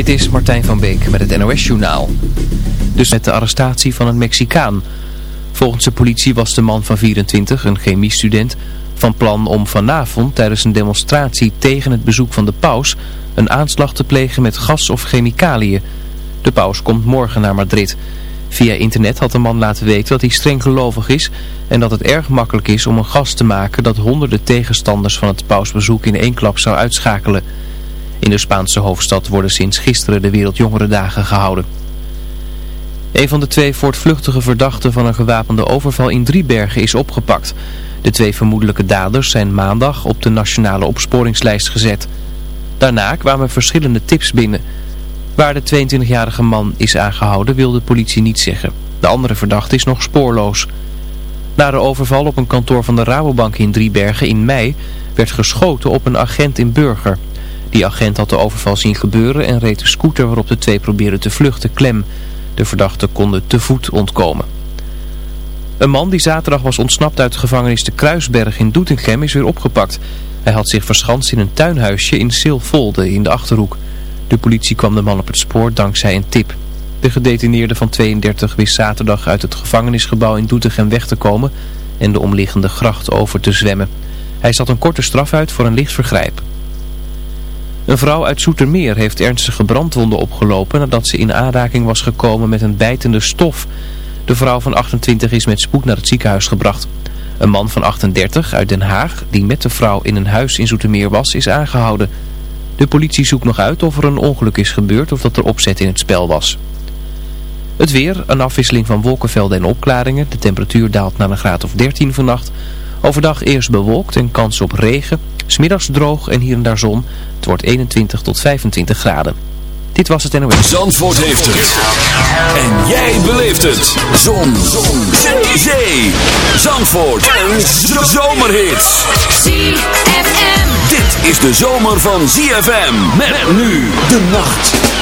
Dit is Martijn van Beek met het NOS-journaal. Dus met de arrestatie van een Mexicaan. Volgens de politie was de man van 24, een chemiestudent, van plan om vanavond tijdens een demonstratie tegen het bezoek van de paus een aanslag te plegen met gas of chemicaliën. De paus komt morgen naar Madrid. Via internet had de man laten weten dat hij streng gelovig is en dat het erg makkelijk is om een gas te maken dat honderden tegenstanders van het pausbezoek in één klap zou uitschakelen. In de Spaanse hoofdstad worden sinds gisteren de Wereldjongerendagen gehouden. Een van de twee voortvluchtige verdachten van een gewapende overval in Driebergen is opgepakt. De twee vermoedelijke daders zijn maandag op de nationale opsporingslijst gezet. Daarna kwamen verschillende tips binnen. Waar de 22-jarige man is aangehouden wil de politie niet zeggen. De andere verdachte is nog spoorloos. Na de overval op een kantoor van de Rabobank in Driebergen in mei werd geschoten op een agent in Burger. Die agent had de overval zien gebeuren en reed de scooter waarop de twee probeerden te vluchten klem. De verdachten konden te voet ontkomen. Een man die zaterdag was ontsnapt uit de gevangenis de Kruisberg in Doetinchem is weer opgepakt. Hij had zich verschanst in een tuinhuisje in Silvolde in de Achterhoek. De politie kwam de man op het spoor dankzij een tip. De gedetineerde van 32 wist zaterdag uit het gevangenisgebouw in Doetinchem weg te komen en de omliggende gracht over te zwemmen. Hij zat een korte straf uit voor een licht vergrijp. Een vrouw uit Soetermeer heeft ernstige brandwonden opgelopen nadat ze in aanraking was gekomen met een bijtende stof. De vrouw van 28 is met spoed naar het ziekenhuis gebracht. Een man van 38 uit Den Haag, die met de vrouw in een huis in Zoetermeer was, is aangehouden. De politie zoekt nog uit of er een ongeluk is gebeurd of dat er opzet in het spel was. Het weer, een afwisseling van wolkenvelden en opklaringen. De temperatuur daalt naar een graad of 13 vannacht. Overdag eerst bewolkt en kans op regen. Smiddags droog en hier en daar zon. Het wordt 21 tot 25 graden. Dit was het NOS. Zandvoort heeft het. En jij beleeft het. Zon. zon. Zee. Zee. Zandvoort. En zomerhits. ZFM. Dit is de zomer van ZFM. Met nu de nacht.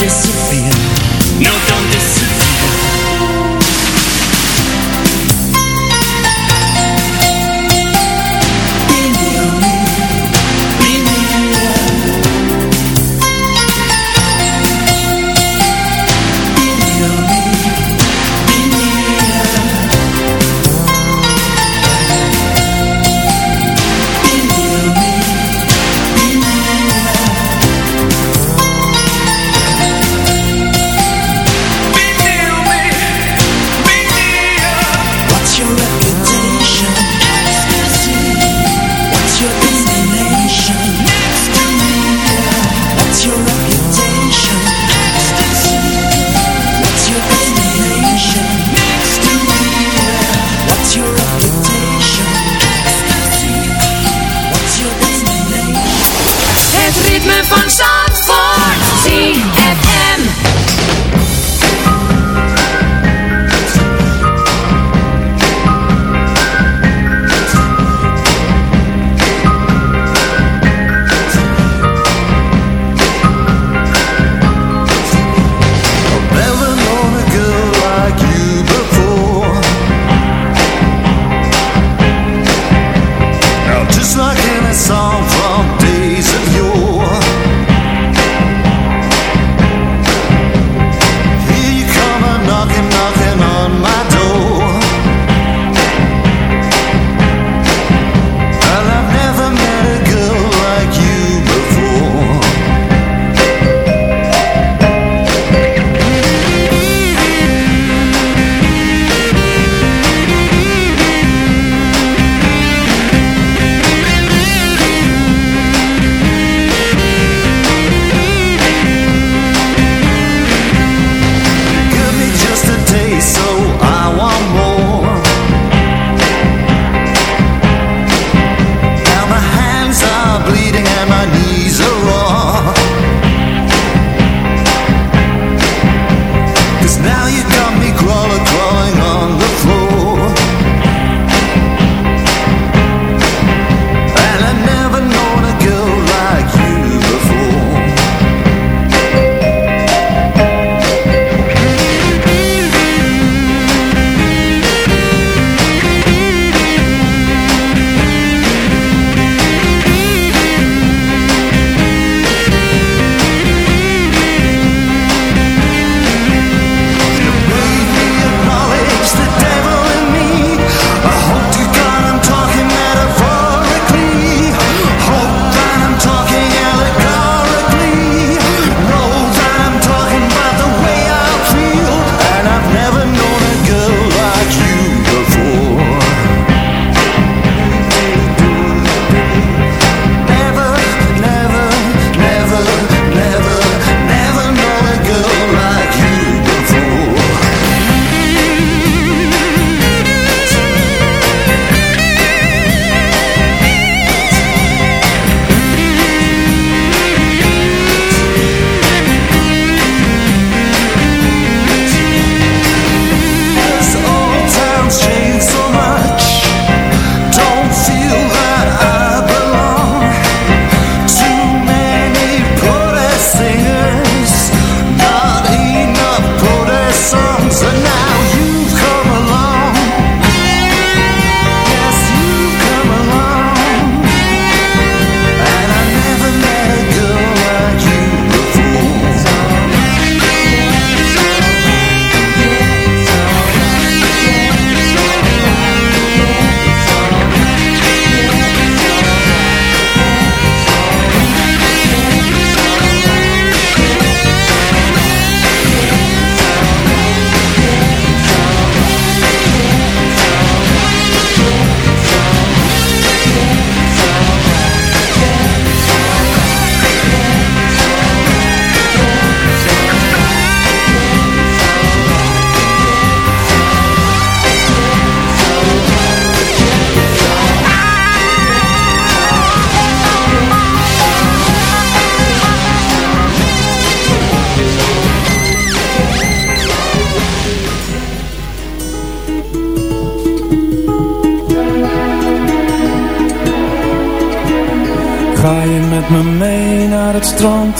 disappear. No, don't.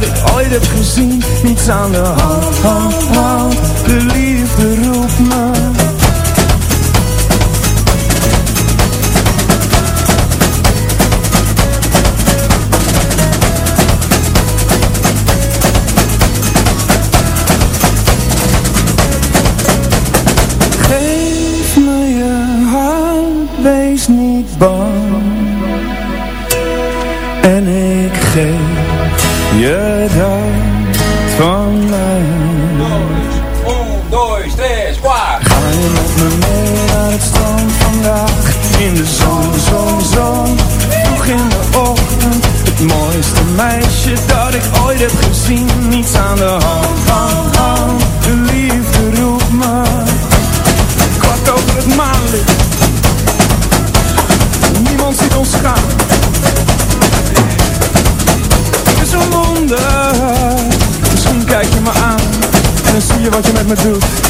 dat ik ooit heb gezien. Niets aan de hand, hand, hand. De liefde roept me. Geef me je hart, wees niet bang. En ik geef je dat van mij. Ga je met me mee naar het strand vandaag? In de zon, zon, zon. Vroeg in de ochtend. Het mooiste meisje dat ik ooit heb gezien. Niets aan de hand, hand, hand je wat je met me doet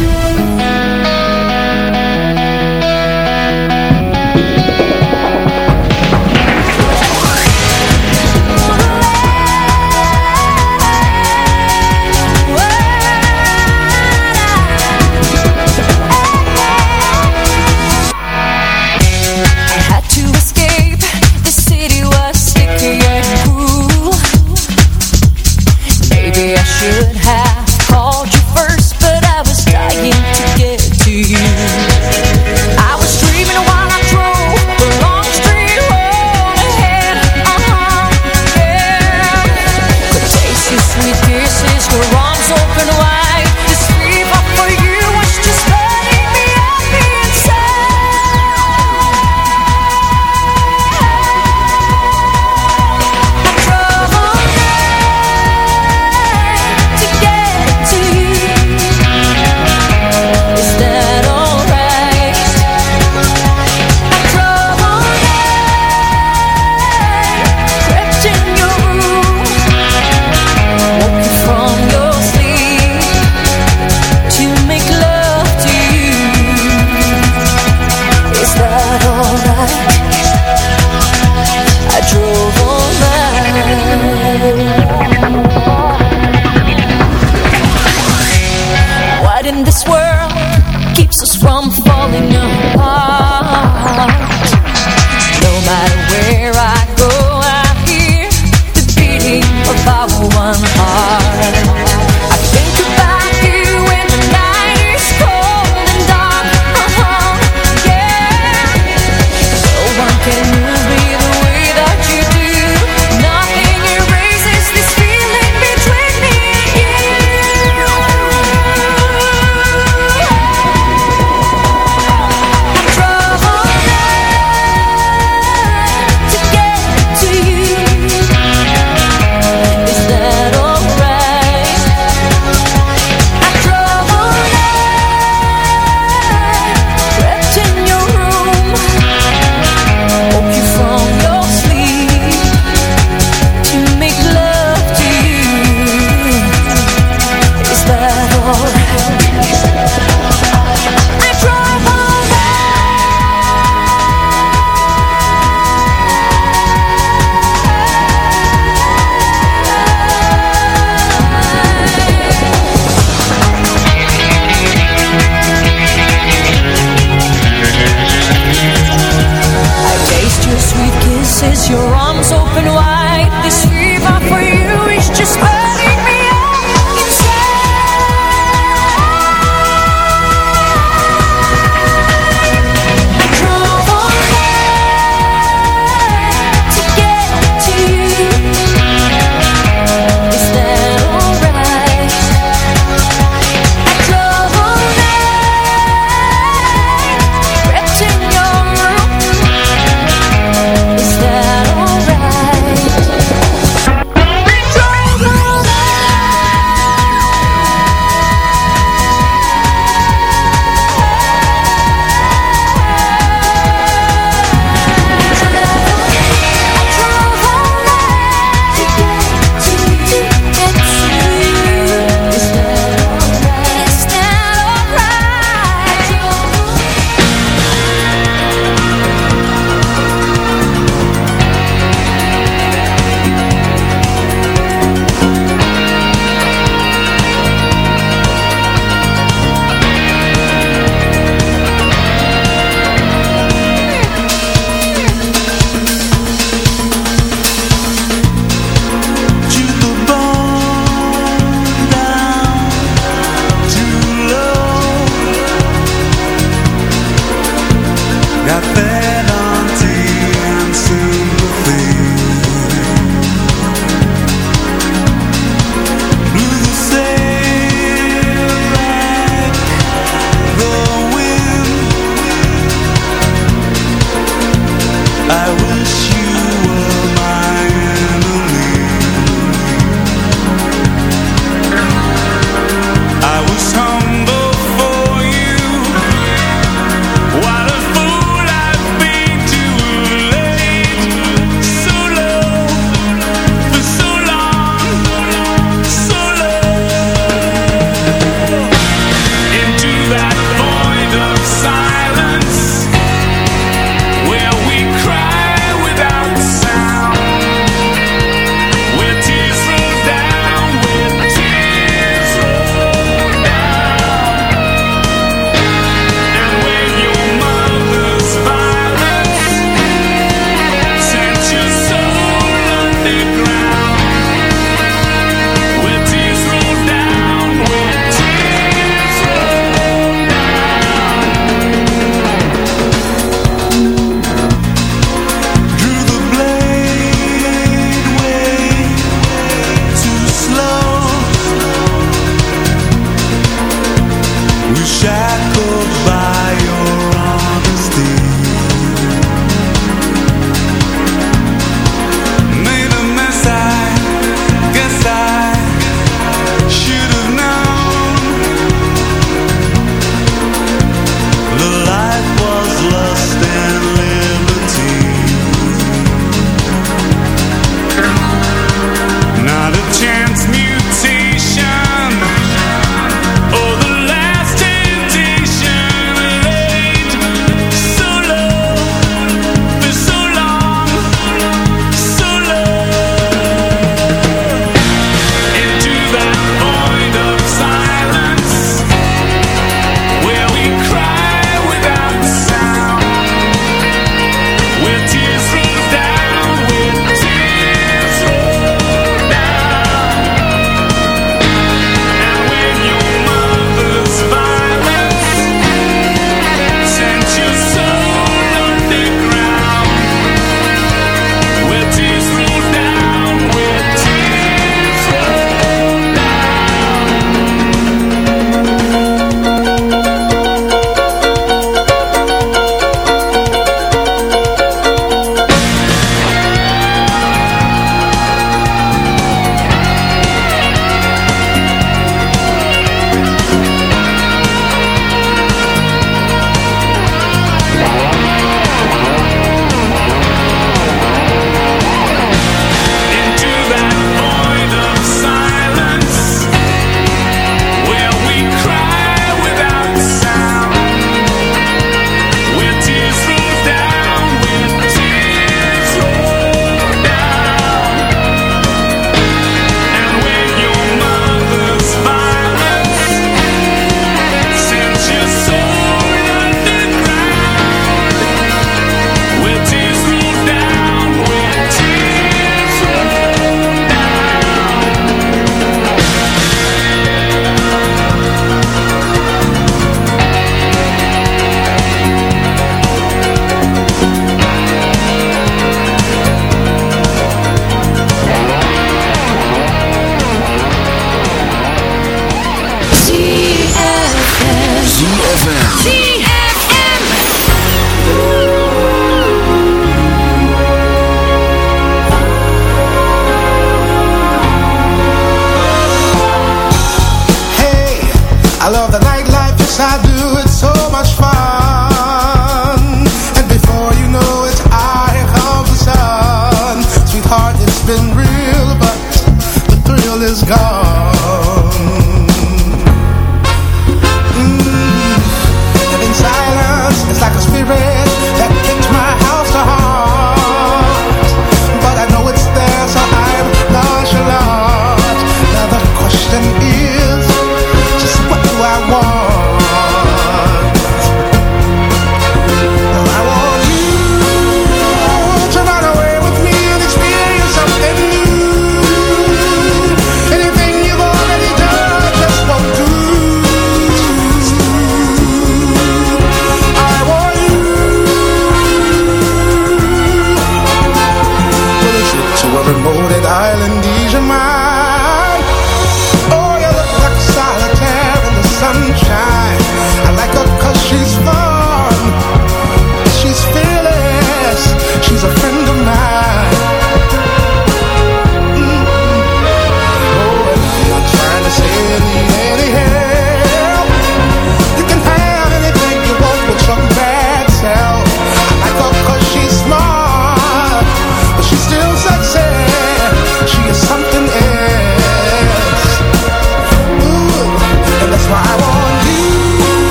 Should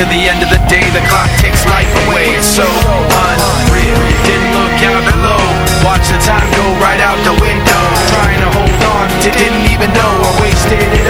to the end of the day, the clock takes life away. It's so unreal. Didn't look out below. Watch the time go right out the window. Trying to hold on to didn't even know I wasted it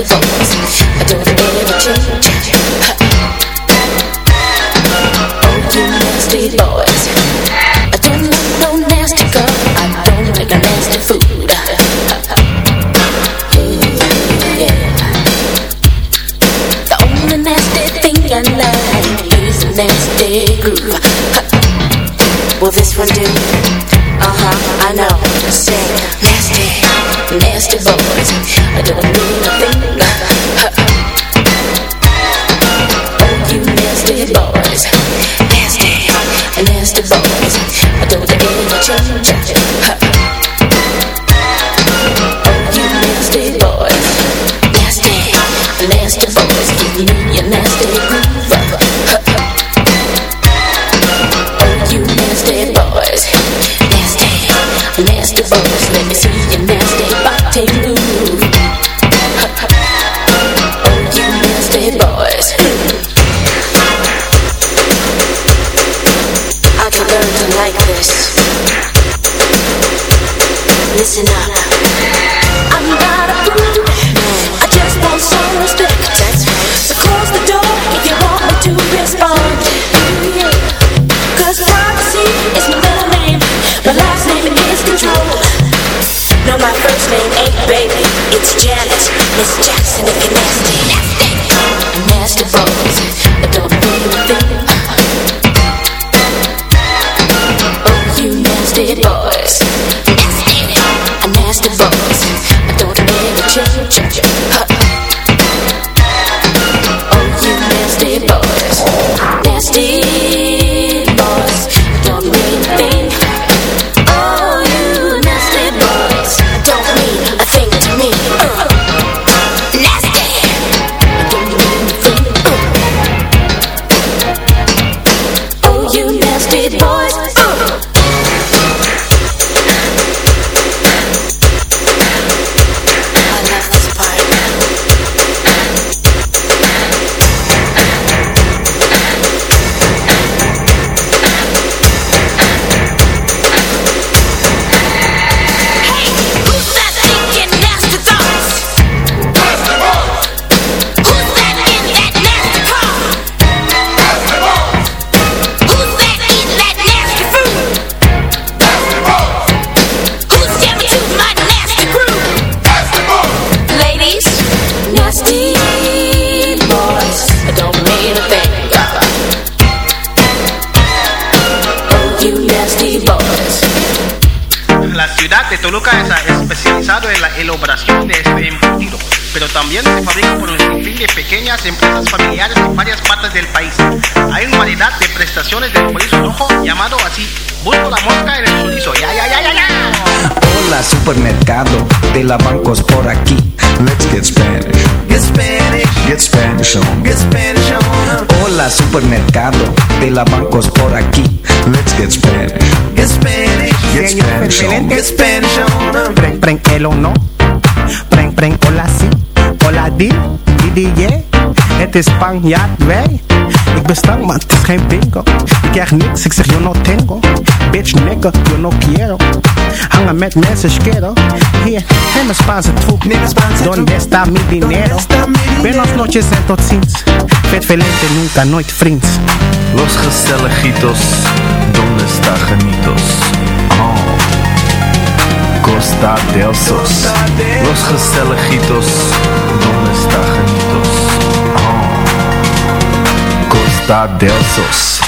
I do de la bancos por aquí. Let's get Spanish. Get Spanish. Get Spanish on. Get Spanish on. Hola supermercado de la bancos por aquí. Let's get Spanish. Get Spanish. Get Spanish on. Get Spanish on. Preng, preng, el o no. Preng, preng, hola si. Hola di, di, di. Het is Spanjaard, wij. Ik ben stank, maar het is geen bingo. Ik krijg niks, ik zeg yo no tengo. Bitch, nigga, yo no quiero. Hangen met mensen, schero. Hier, neem een Spaanse troep. Donde está mi dinero? Buenos noches en tot ziens. Vet velente, nunca, nooit vriends. Los gezelligitos, donde está genitos? Oh. Costa del Sos. Los gezelligitos, donde está genitos? Oh. Costa del Sos.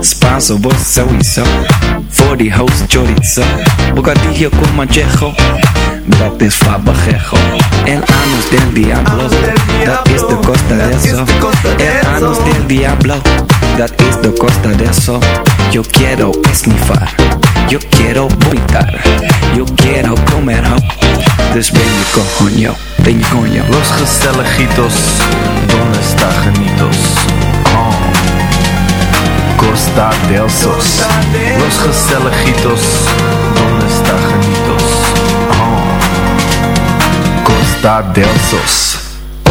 Spanso, vos sowieso. Voor die host chorizo. Bocadillo con manchejo. Dat is fabajejo. El anus del diablo. Dat is de costa de eso. El anus del diablo. Dat is de costa de eso. Yo quiero esnifar. Yo quiero vomitar. Yo quiero comer ho. Dus ben je coño. Ben je coño. Los gezelligitos, donde está genitos? Costa del Sos. Los gezelligitos, donde está? Oh. Costa del Sos.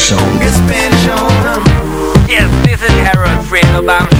Spanish on. Get Spanish on. Yes, this is Harold Fredo Bamshin